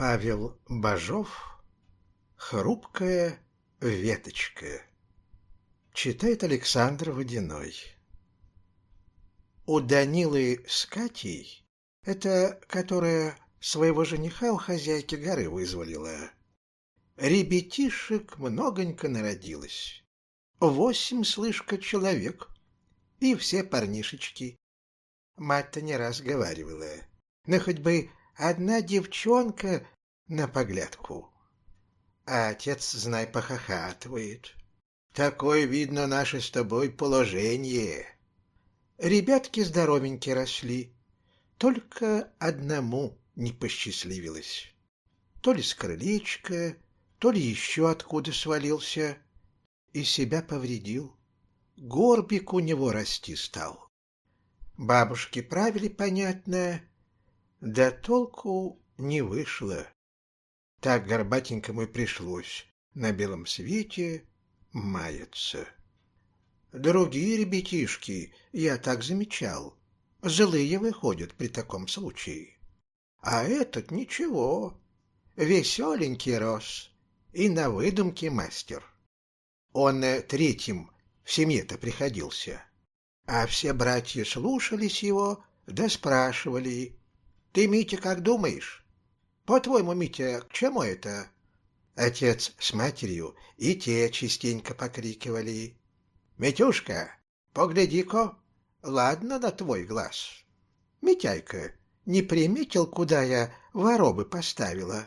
Павел Бажов «Хрупкая веточка» Читает Александр Водяной У Данилы с Катей, это которая своего жениха у хозяйки горы вызволила, ребятишек многонько народилось. Восемь, слышка, человек, и все парнишечки. Мать-то не раз говаривала, но ну, хоть бы одна девчонка на поглядку. А отец, знай, похохатывает. Такое, видно, наше с тобой положение. Ребятки здоровенькие росли, только одному не посчастливилось. То ли с крылечка, то ли еще откуда свалился и себя повредил. Горбик у него расти стал. Бабушки правили, понятно, да толку не вышло. Так горбатенькому и пришлось на белом свете маяться. Другие ребятишки, я так замечал, злые выходят при таком случае. А этот ничего, веселенький рос и на выдумке мастер. Он третьим в семье-то приходился, а все братья слушались его да спрашивали, ты, Митя, как думаешь? По-твоему, Митя, к чему это? Отец с матерью и те частенько покрикивали. Митюшка, погляди-ка, ладно на твой глаз. Митяйка, не приметил, куда я воробы поставила?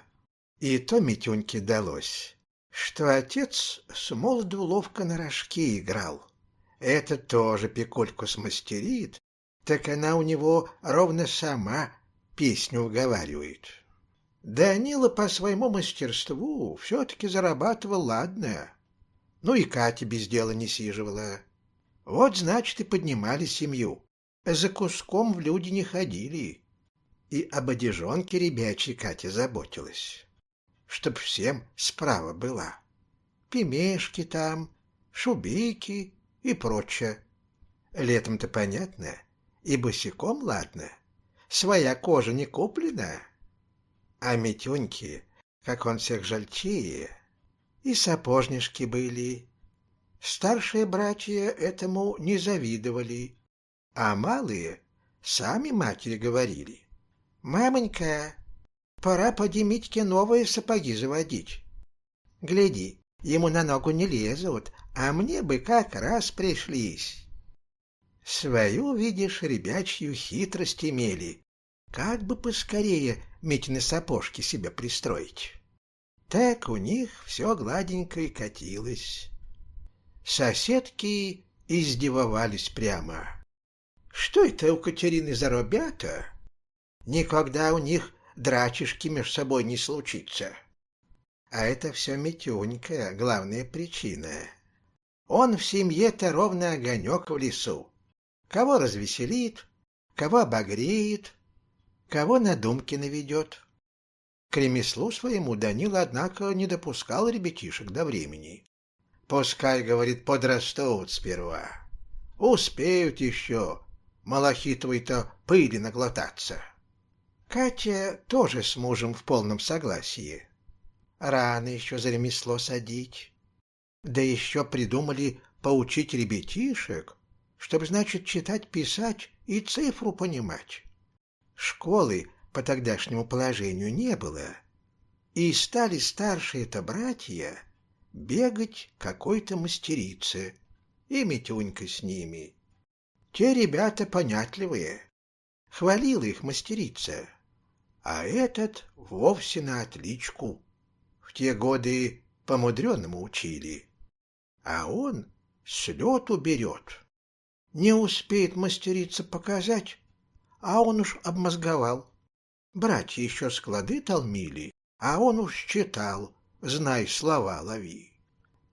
И то Митюньке далось, что отец с молоду ловко на рожки играл. Это тоже пекольку смастерит, так она у него ровно сама песню уговаривает. Данила по своему мастерству все-таки зарабатывал ладное. Ну и Катя без дела не сиживала. Вот, значит, и поднимали семью. За куском в люди не ходили. И об одежонке ребячей Катя заботилась. Чтоб всем справа была. Пимешки там, шубейки и прочее. Летом-то понятно, и босиком ладно своя кожа не куплена. А Митюньки, как он всех жальчее, и сапожнишки были. Старшие братья этому не завидовали, а малые сами матери говорили. «Мамонька, пора поди Митьке новые сапоги заводить. Гляди, ему на ногу не лезут, а мне бы как раз пришлись». Свою, видишь, ребячью хитрость имели, как бы поскорее Митины сапожки себе пристроить. Так у них все гладенько и катилось. Соседки издевовались прямо. Что это у Катерины за ребята? Никогда у них драчишки между собой не случится. А это все Митюнька, главная причина. Он в семье-то ровно огонек в лесу. Кого развеселит, кого обогреет, кого на думки наведет. К ремеслу своему Данила, однако, не допускал ребятишек до времени. Пускай, говорит, подрастут сперва. Успеют еще малахитовой-то пыли наглотаться. Катя тоже с мужем в полном согласии. Рано еще за ремесло садить. Да еще придумали поучить ребятишек, чтобы, значит, читать-писать и цифру понимать. Школы по тогдашнему положению не было, и стали старшие-то братья бегать какой-то мастерице, и Митюнька с ними. Те ребята понятливые, хвалила их мастерица, а этот вовсе на отличку. В те годы по-мудреному учили, а он с лету берет. Не успеет мастерица показать, а он уж обмозговал. Братья еще склады толмили, а он уж читал, знай, слова лови.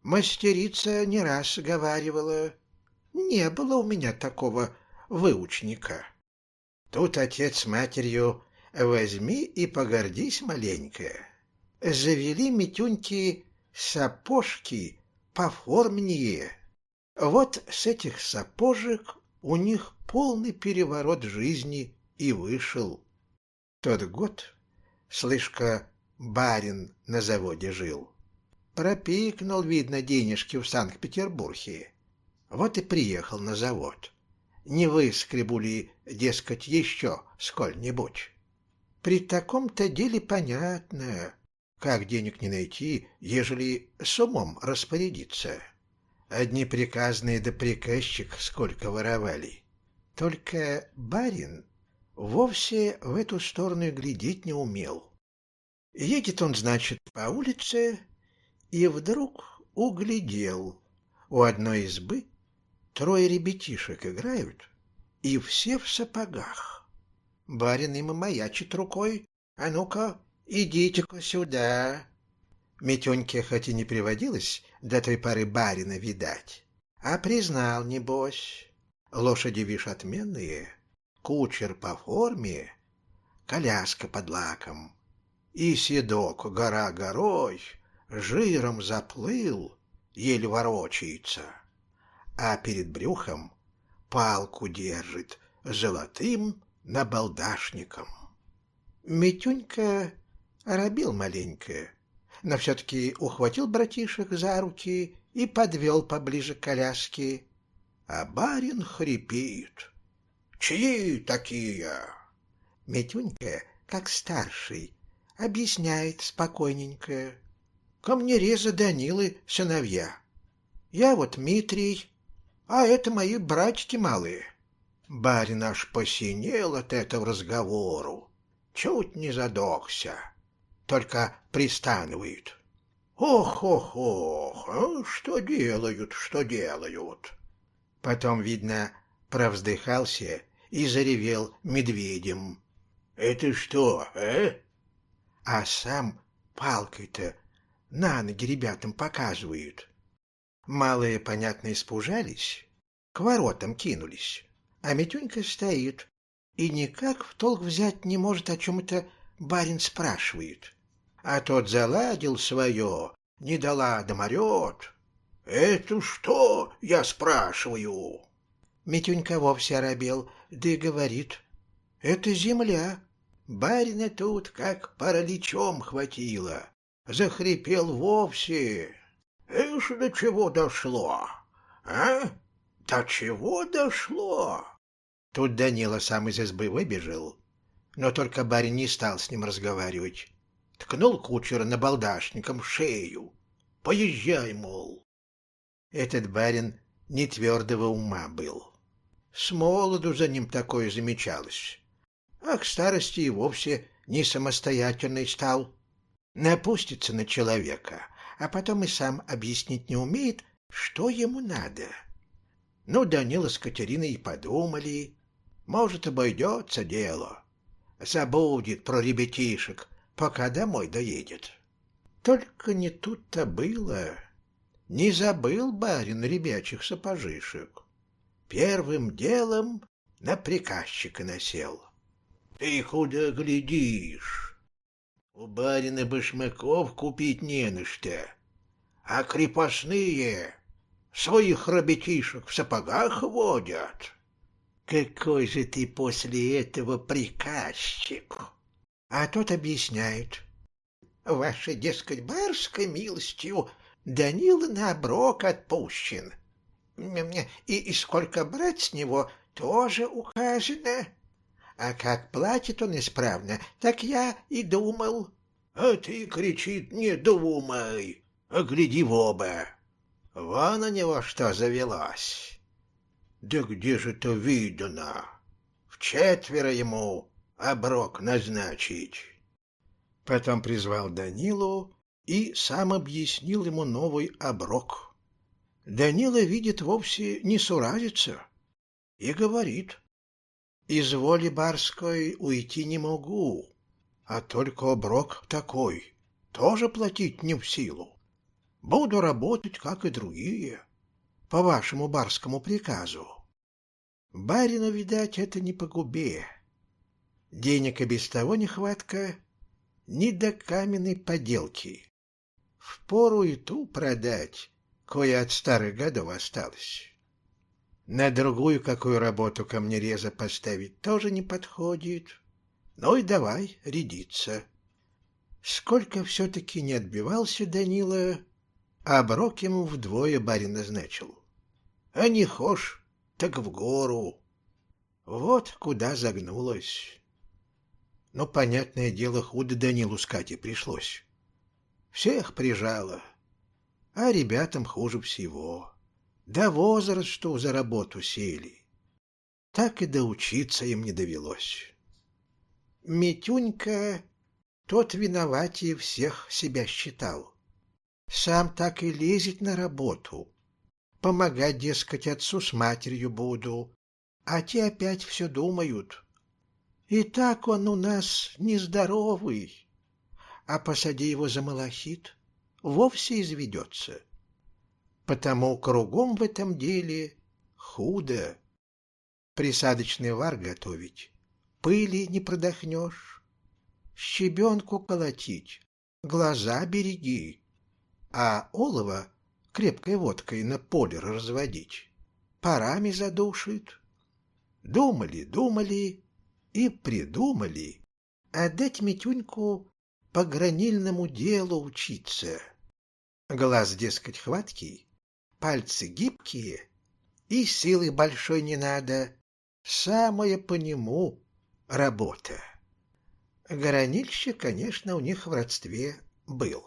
Мастерица не раз говаривала, не было у меня такого выучника. Тут отец с матерью возьми и погордись маленько. Завели Митюньки сапожки поформнее. Вот с этих сапожек у них полный переворот жизни и вышел. Тот год, слышка, барин на заводе жил. Пропикнул, видно, денежки в Санкт-Петербурге. Вот и приехал на завод. Не выскребу ли, дескать, еще сколь-нибудь? При таком-то деле понятно, как денег не найти, ежели с умом распорядиться. Одни приказные да приказчик сколько воровали. Только барин вовсе в эту сторону глядеть не умел. Едет он, значит, по улице, и вдруг углядел. У одной избы трое ребятишек играют, и все в сапогах. Барин им маячит рукой. «А ну-ка, идите-ка сюда!» Митеньке хоть и не приводилось до той поры барина видать, а признал, небось. Лошади, вишь, отменные, кучер по форме, коляска под лаком. И седок гора горой, жиром заплыл, еле ворочается, а перед брюхом палку держит золотым набалдашником. Митюнька оробил маленько, но все-таки ухватил братишек за руки и подвел поближе к коляске. А барин хрипит. «Чьи такие?» Митюнька, как старший, объясняет спокойненько. Камнереза Данилы сыновья. Я вот Митрий, а это мои братьки малые. Барин аж посинел от этого разговору, чуть не задохся только пристанывают. Ох, ох, ох, а что делают, что делают? Потом, видно, провздыхался и заревел медведем. Это что, э? А сам палкой-то на ноги ребятам показывают. Малые, понятно, испужались, к воротам кинулись, а Митюнька стоит и никак в толк взять не может, о чем это барин спрашивает а тот заладил свое, не дала доморет. «Это что?» — я спрашиваю. Митюнька вовсе оробел, да и говорит. «Это земля. Барина тут как параличом хватило. Захрипел вовсе. Эш, до чего дошло? А? До чего дошло?» Тут Данила сам из избы выбежал, но только барин не стал с ним разговаривать ткнул кучера набалдашником в шею. «Поезжай, мол!» Этот барин не твердого ума был. С молоду за ним такое замечалось. А к старости и вовсе не самостоятельный стал. Напустится на человека, а потом и сам объяснить не умеет, что ему надо. Ну, Данила с Катериной и подумали. Может, обойдется дело. Забудет про ребятишек, пока домой доедет. Только не тут-то было. Не забыл барин ребячих сапожишек. Первым делом на приказчика насел. Ты куда глядишь? У барина башмаков купить не на что, а крепостные своих ребятишек в сапогах водят. Какой же ты после этого приказчик? А тот объясняет. Вашей, дескать, барской милостью Данила на оброк отпущен. И, и сколько брать с него тоже указано. А как платит он исправно, так я и думал. А ты, кричит, не думай, а гляди в оба. Вон на него что завелась. Да где же это видано? В четверо ему оброк назначить. Потом призвал Данилу и сам объяснил ему новый оброк. Данила видит вовсе не суразится и говорит, «Из воли барской уйти не могу, а только оброк такой, тоже платить не в силу. Буду работать, как и другие, по вашему барскому приказу. Барину, видать, это не по губе, Денег и без того нехватка, ни до каменной поделки. Впору и ту продать, кое от старых годов осталось. На другую какую работу камнереза поставить тоже не подходит. Ну и давай рядиться. Сколько все-таки не отбивался Данила, а оброк ему вдвое барин назначил. А не хошь, так в гору. Вот куда загнулась. Но, понятное дело, худо Данилу с Катей пришлось. Всех прижало, а ребятам хуже всего. Да возраст, что за работу сели. Так и доучиться им не довелось. Митюнька, тот виноватее всех себя считал. Сам так и лезет на работу. Помогать, дескать, отцу с матерью буду. А те опять все думают. И так он у нас нездоровый. А посади его за малахит, вовсе изведется. Потому кругом в этом деле худо. Присадочный вар готовить, пыли не продохнешь. Щебенку колотить, глаза береги. А олово крепкой водкой на поле разводить парами задушит. Думали, думали и придумали отдать Митюньку по гранильному делу учиться. Глаз, дескать, хваткий, пальцы гибкие, и силы большой не надо, самое по нему работа. Гранильщик, конечно, у них в родстве был.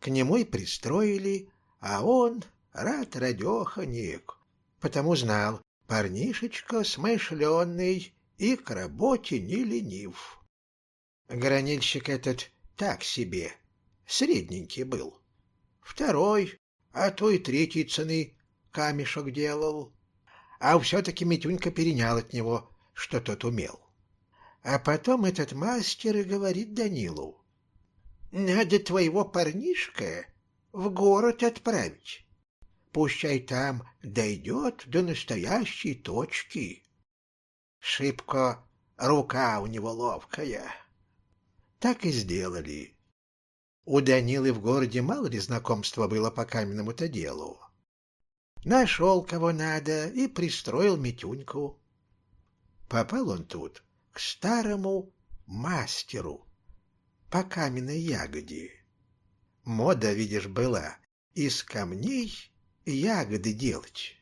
К нему и пристроили, а он рад радеханик, потому знал, парнишечка смышленный и к работе не ленив. Гранильщик этот так себе, средненький был. Второй, а то и третий цены камешек делал. А все-таки Митюнька перенял от него, что тот умел. А потом этот мастер и говорит Данилу, «Надо твоего парнишка в город отправить. Пущай там дойдет до настоящей точки». Шибко рука у него ловкая. Так и сделали. У Данилы в городе мало ли знакомства было по каменному-то делу. Нашел кого надо и пристроил Митюньку. Попал он тут к старому мастеру по каменной ягоде. Мода, видишь, была из камней ягоды делать.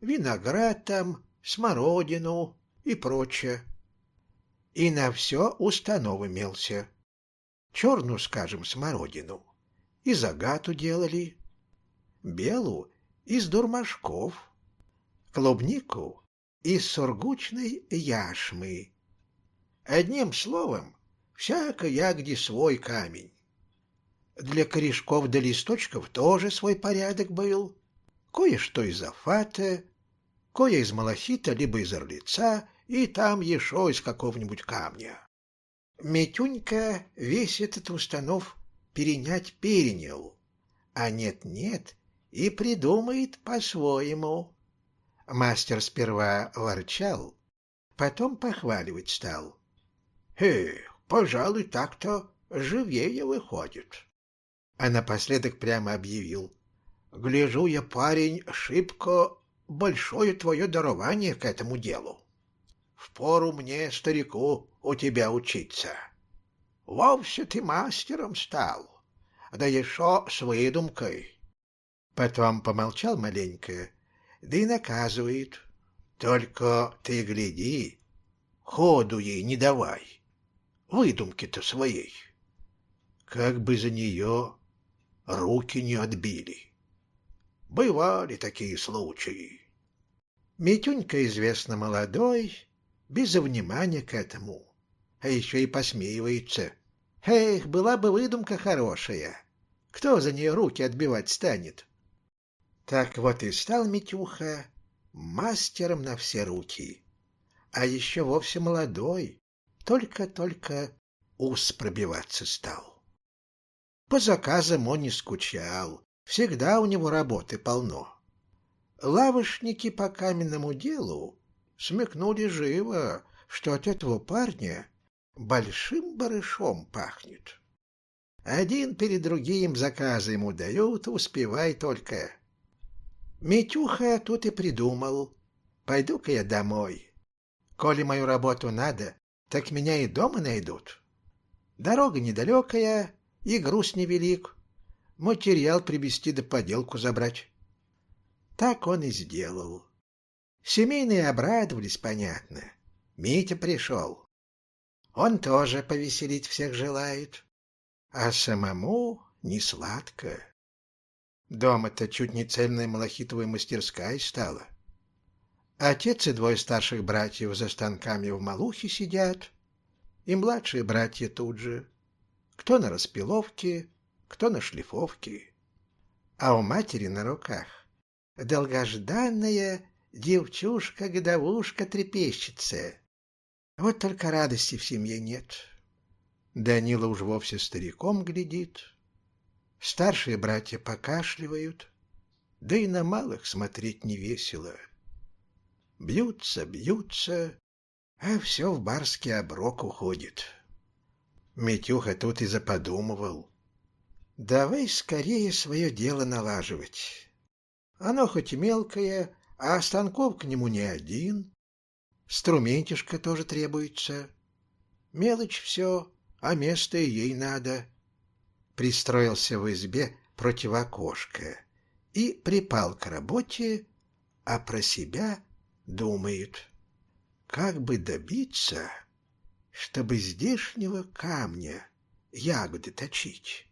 Виноград там, смородину и прочее. И на все установ имелся черную, скажем, смородину, из агату делали, белую из дурмашков, клубнику из сургучной яшмы. Одним словом, всяко ягде свой камень. Для корешков да листочков тоже свой порядок был. Кое-что из афата, кое из малахита, либо из орлица, и там еще из какого-нибудь камня. Митюнька весь этот установ перенять перенял, а нет-нет и придумает по-своему. Мастер сперва ворчал, потом похваливать стал. «Эх, пожалуй, так-то живее выходит». А напоследок прямо объявил. «Гляжу я, парень, шибко большое твое дарование к этому делу. Впору мне, старику, у тебя учиться. Вовсе ты мастером стал, да еще с выдумкой. Потом помолчал маленько, да и наказывает. Только ты гляди, ходу ей не давай, выдумки-то своей. Как бы за нее руки не отбили. Бывали такие случаи. Митюнька, известно, молодой, без внимания к этому, а еще и посмеивается. Эх, была бы выдумка хорошая. Кто за нее руки отбивать станет? Так вот и стал Митюха мастером на все руки. А еще вовсе молодой, только-только ус пробиваться стал. По заказам он не скучал, всегда у него работы полно. Лавочники по каменному делу смекнули живо, что от этого парня большим барышом пахнет. Один перед другим заказы ему дают, успевай только. Митюха тут и придумал. Пойду-ка я домой. Коли мою работу надо, так меня и дома найдут. Дорога недалекая, и груз невелик. Материал привезти да поделку забрать. Так он и сделал. Семейные обрадовались, понятно. Митя пришел. Он тоже повеселить всех желает. А самому не сладко. Дома-то чуть не цельная малахитовая мастерская стала. Отец и двое старших братьев за станками в Малухе сидят, и младшие братья тут же. Кто на распиловке, кто на шлифовке. А у матери на руках долгожданная девчушка-годовушка трепещется. Вот только радости в семье нет. Данила уж вовсе стариком глядит. Старшие братья покашливают, да и на малых смотреть не весело. Бьются, бьются, а все в барский оброк уходит. Митюха тут и заподумывал. Давай скорее свое дело налаживать. Оно хоть и мелкое, а станков к нему не один. Струментишка тоже требуется. Мелочь все, а место ей надо. Пристроился в избе против окошка и припал к работе, а про себя думает, как бы добиться, чтобы здешнего камня ягоды точить.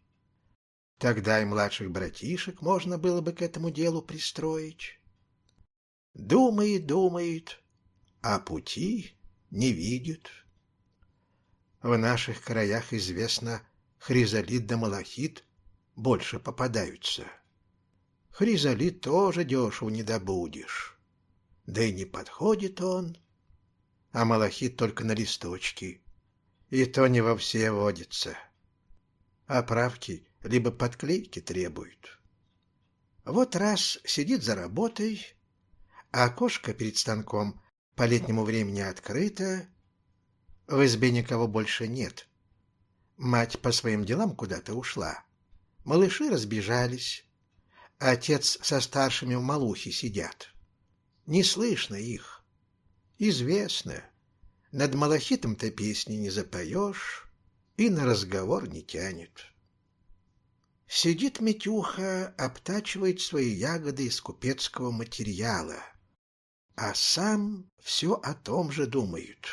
Тогда и младших братишек можно было бы к этому делу пристроить. Думает, думает, а пути не видит. В наших краях известно, хризолит да малахит больше попадаются. Хризолит тоже дешево не добудешь. Да и не подходит он. А малахит только на листочки. И то не во все водится. Оправки либо подклейки требуют. Вот раз сидит за работой, а окошко перед станком по летнему времени открыто, в избе никого больше нет. Мать по своим делам куда-то ушла. Малыши разбежались. Отец со старшими в малухе сидят. Не слышно их. Известно. Над малахитом-то песни не запоешь и на разговор не тянет. Сидит Митюха, обтачивает свои ягоды из купецкого материала, а сам все о том же думает.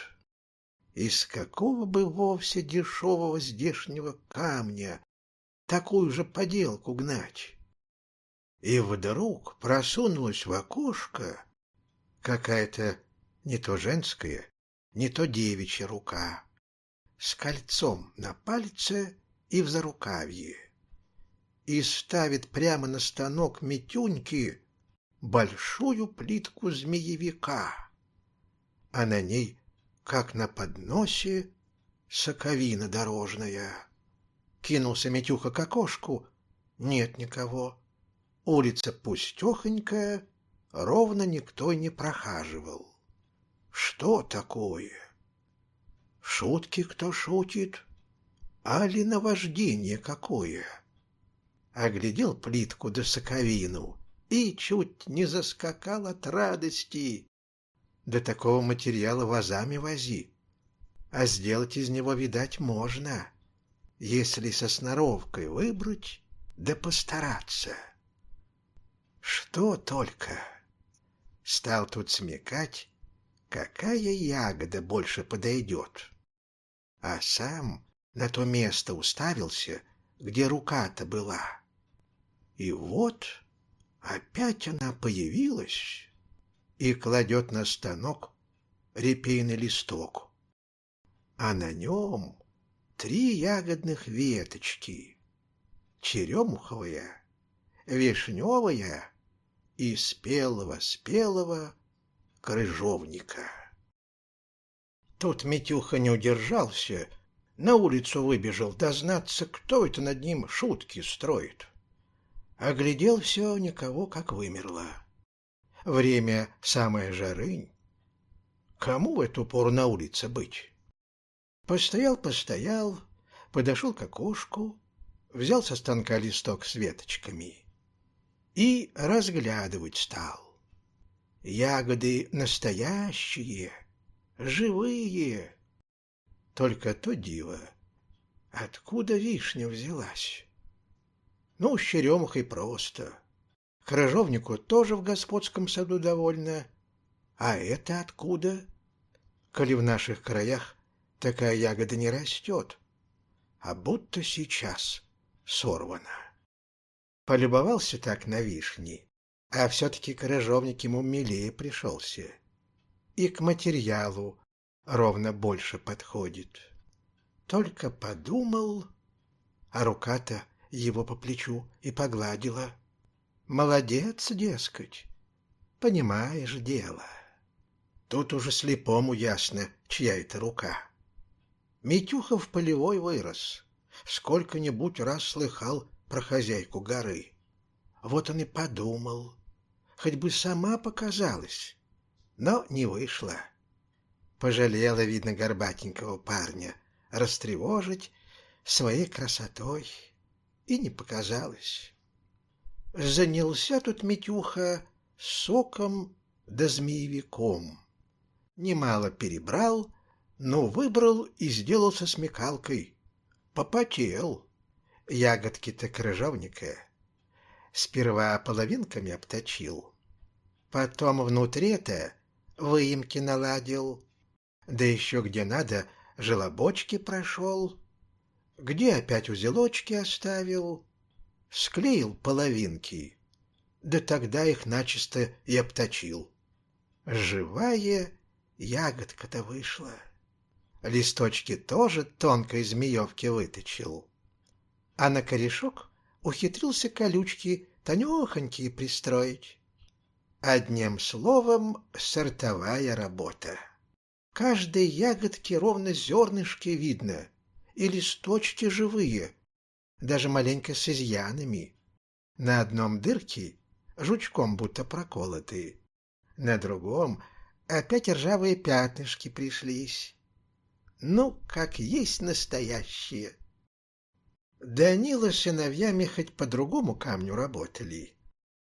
Из какого бы вовсе дешевого здешнего камня такую же поделку гнать? И вдруг просунулась в окошко какая-то не то женская, не то девичья рука с кольцом на пальце и в зарукавье и ставит прямо на станок Митюньки большую плитку змеевика, а на ней, как на подносе, соковина дорожная. Кинулся Митюха к окошку, нет никого. Улица пустехонькая, ровно никто не прохаживал. Что такое? Шутки кто шутит? Али наваждение какое? оглядел плитку до соковину и чуть не заскакал от радости. До такого материала вазами вози, а сделать из него, видать, можно, если со сноровкой выбрать да постараться. Что только! Стал тут смекать, какая ягода больше подойдет. А сам на то место уставился, где рука-то была. И вот опять она появилась и кладет на станок репейный листок, а на нем три ягодных веточки — черемуховая, вишневая и спелого-спелого крыжовника. Тут Митюха не удержался, на улицу выбежал дознаться, кто это над ним шутки строит. Оглядел все, никого как вымерло. Время самое жарынь. Кому в эту пору на улице быть? Постоял, постоял, подошел к окошку, взял со станка листок с веточками и разглядывать стал. Ягоды настоящие, живые. Только то диво. откуда вишня взялась? Ну, с черемухой просто. Крыжовнику тоже в господском саду довольно. А это откуда? Коли в наших краях такая ягода не растет, а будто сейчас сорвана. Полюбовался так на вишни, а все-таки крыжовник ему милее пришелся. И к материалу ровно больше подходит. Только подумал, а рука-то его по плечу и погладила. Молодец, дескать, понимаешь дело. Тут уже слепому ясно, чья это рука. Митюха в полевой вырос. Сколько-нибудь раз слыхал про хозяйку горы. Вот он и подумал, хоть бы сама показалась, но не вышла. Пожалела, видно, горбатенького парня растревожить своей красотой, и не показалось. Занялся тут Митюха соком да змеевиком. Немало перебрал, но выбрал и сделался смекалкой. Попотел. Ягодки-то крыжовника. Сперва половинками обточил. Потом внутри-то выемки наладил. Да еще где надо, желобочки прошел. Где опять узелочки оставил. Склеил половинки. Да тогда их начисто и обточил. Живая ягодка-то вышла. Листочки тоже тонкой змеевки выточил. А на корешок ухитрился колючки тонехонькие пристроить. Одним словом, сортовая работа. Каждой ягодке ровно зернышки видно, и листочки живые, даже маленько с изъянами. На одном дырке жучком будто проколотые, на другом опять ржавые пятнышки пришлись ну, как есть настоящие. Данила с сыновьями хоть по другому камню работали,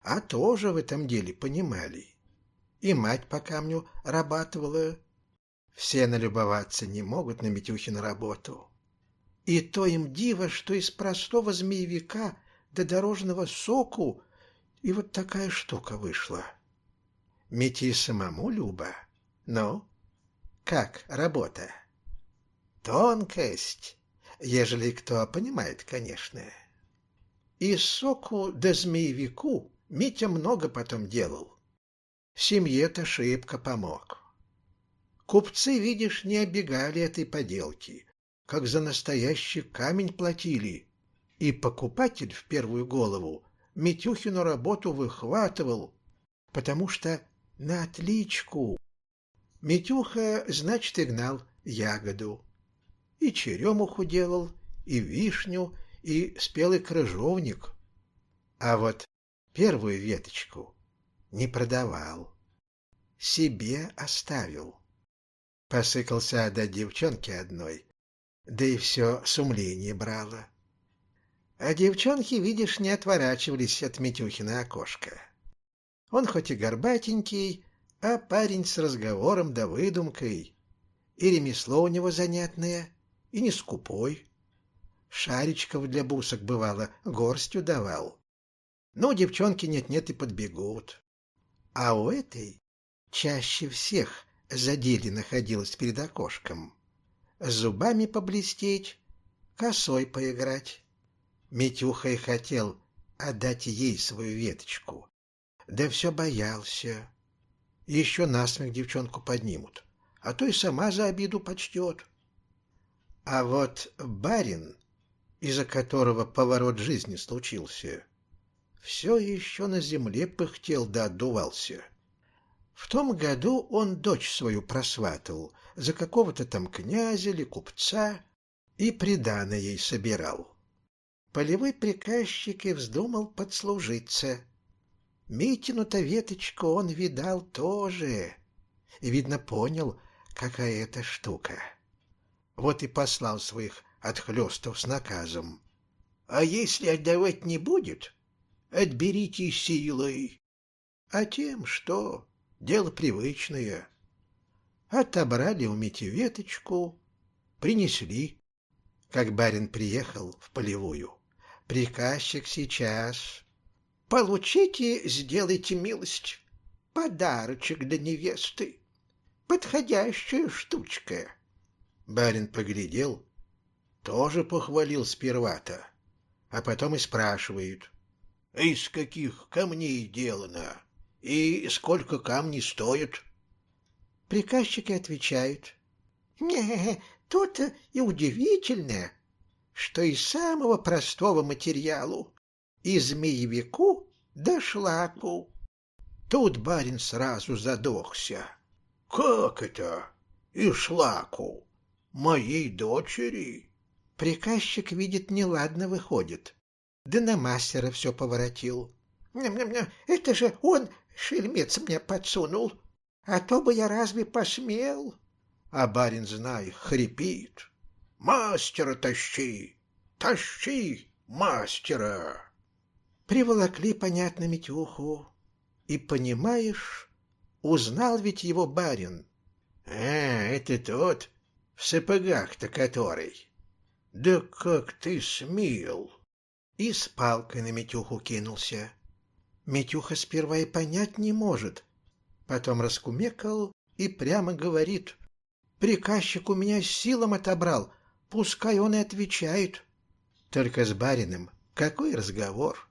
а тоже в этом деле понимали. И мать по камню рабатывала. Все налюбоваться не могут на Митюхину работу. И то им диво, что из простого змеевика до дорожного соку и вот такая штука вышла. Мети самому Люба. Ну, как работа? Тонкость, ежели кто понимает, конечно. И соку да змеевику Митя много потом делал. Семье-то шибко помог. Купцы, видишь, не обегали этой поделки, как за настоящий камень платили, и покупатель в первую голову Митюхину работу выхватывал, потому что на отличку. Митюха, значит, и гнал ягоду и черемуху делал, и вишню, и спелый крыжовник. А вот первую веточку не продавал, себе оставил. Посыкался отдать девчонке одной, да и все сумление брало. А девчонки, видишь, не отворачивались от Митюхина окошка. Он хоть и горбатенький, а парень с разговором да выдумкой, и ремесло у него занятное — и не скупой. Шаричков для бусок, бывало, горстью давал. Ну, девчонки нет-нет и подбегут. А у этой чаще всех за деле находилась перед окошком. Зубами поблестеть, косой поиграть. Митюха и хотел отдать ей свою веточку. Да все боялся. Еще насмех девчонку поднимут, а то и сама за обиду почтет. А вот барин, из-за которого поворот жизни случился, все еще на земле пыхтел да отдувался. В том году он дочь свою просватал за какого-то там князя или купца и придано ей собирал. Полевой приказчик и вздумал подслужиться. Митину-то веточку он видал тоже, и, видно, понял, какая это штука вот и послал своих отхлестов с наказом. А если отдавать не будет, отберите силой. А тем, что дело привычное. Отобрали у Мити веточку, принесли. как барин приехал в полевую. Приказчик сейчас. Получите, сделайте милость. Подарочек для невесты. Подходящая штучка. Барин поглядел, тоже похвалил сперва-то, а потом и спрашивает. Из каких камней делано? И сколько камни стоят? Приказчики отвечают. Не, тут и удивительное, что из самого простого материалу, из змеевику до шлаку. Тут барин сразу задохся. Как это? И шлаку? Моей дочери? Приказчик видит, неладно выходит. Да на мастера все поворотил. Это же он, шельмец, мне подсунул. А то бы я разве посмел? А барин, знай, хрипит. Мастера тащи! Тащи мастера! Приволокли, понятно, Митюху. И, понимаешь, узнал ведь его барин. А, это тот, в сапогах-то который. Да как ты смел! И с палкой на Митюху кинулся. Митюха сперва и понять не может, Потом раскумекал и прямо говорит. Приказчик у меня силом отобрал, пускай он и отвечает. Только с барином какой разговор?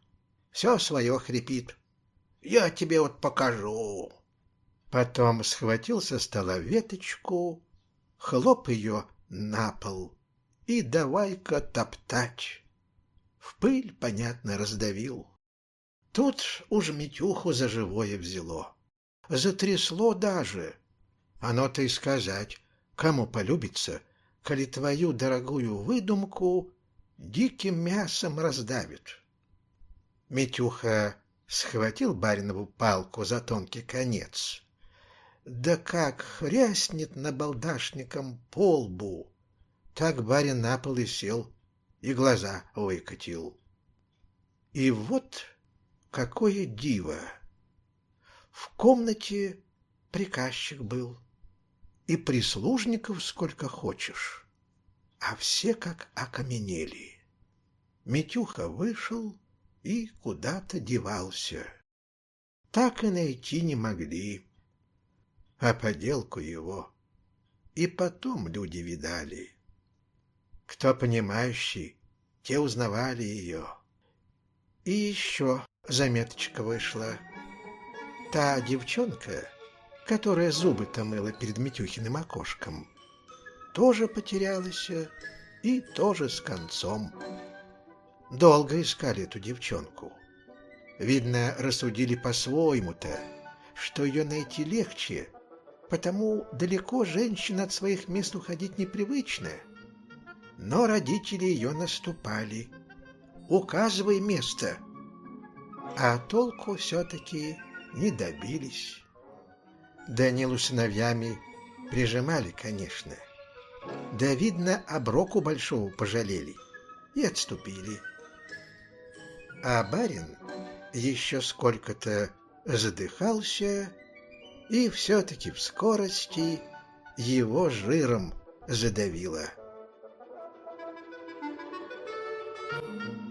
Все свое хрипит. Я тебе вот покажу. Потом схватил со стола веточку, хлоп ее на пол и давай-ка топтать. В пыль, понятно, раздавил. Тут уж Митюху за живое взяло затрясло даже. Оно-то и сказать, кому полюбится, коли твою дорогую выдумку диким мясом раздавит. Митюха схватил баринову палку за тонкий конец. Да как хряснет набалдашником по лбу! Так барин на пол и сел, и глаза выкатил. И вот какое диво! В комнате приказчик был, и прислужников сколько хочешь, а все как окаменели. Митюха вышел и куда-то девался. Так и найти не могли. А поделку его и потом люди видали. Кто понимающий, те узнавали ее. И еще заметочка вышла — Та девчонка, которая зубы-то мыла перед Митюхиным окошком, тоже потерялась и тоже с концом. Долго искали эту девчонку. Видно, рассудили по-своему-то, что ее найти легче, потому далеко женщина от своих мест уходить непривычно. Но родители ее наступали. Указывай место. А толку все-таки не добились. Данилу сыновьями прижимали, конечно. Да, видно, оброку большого пожалели и отступили. А барин еще сколько-то задыхался, и все-таки в скорости его жиром задавило. Thank you.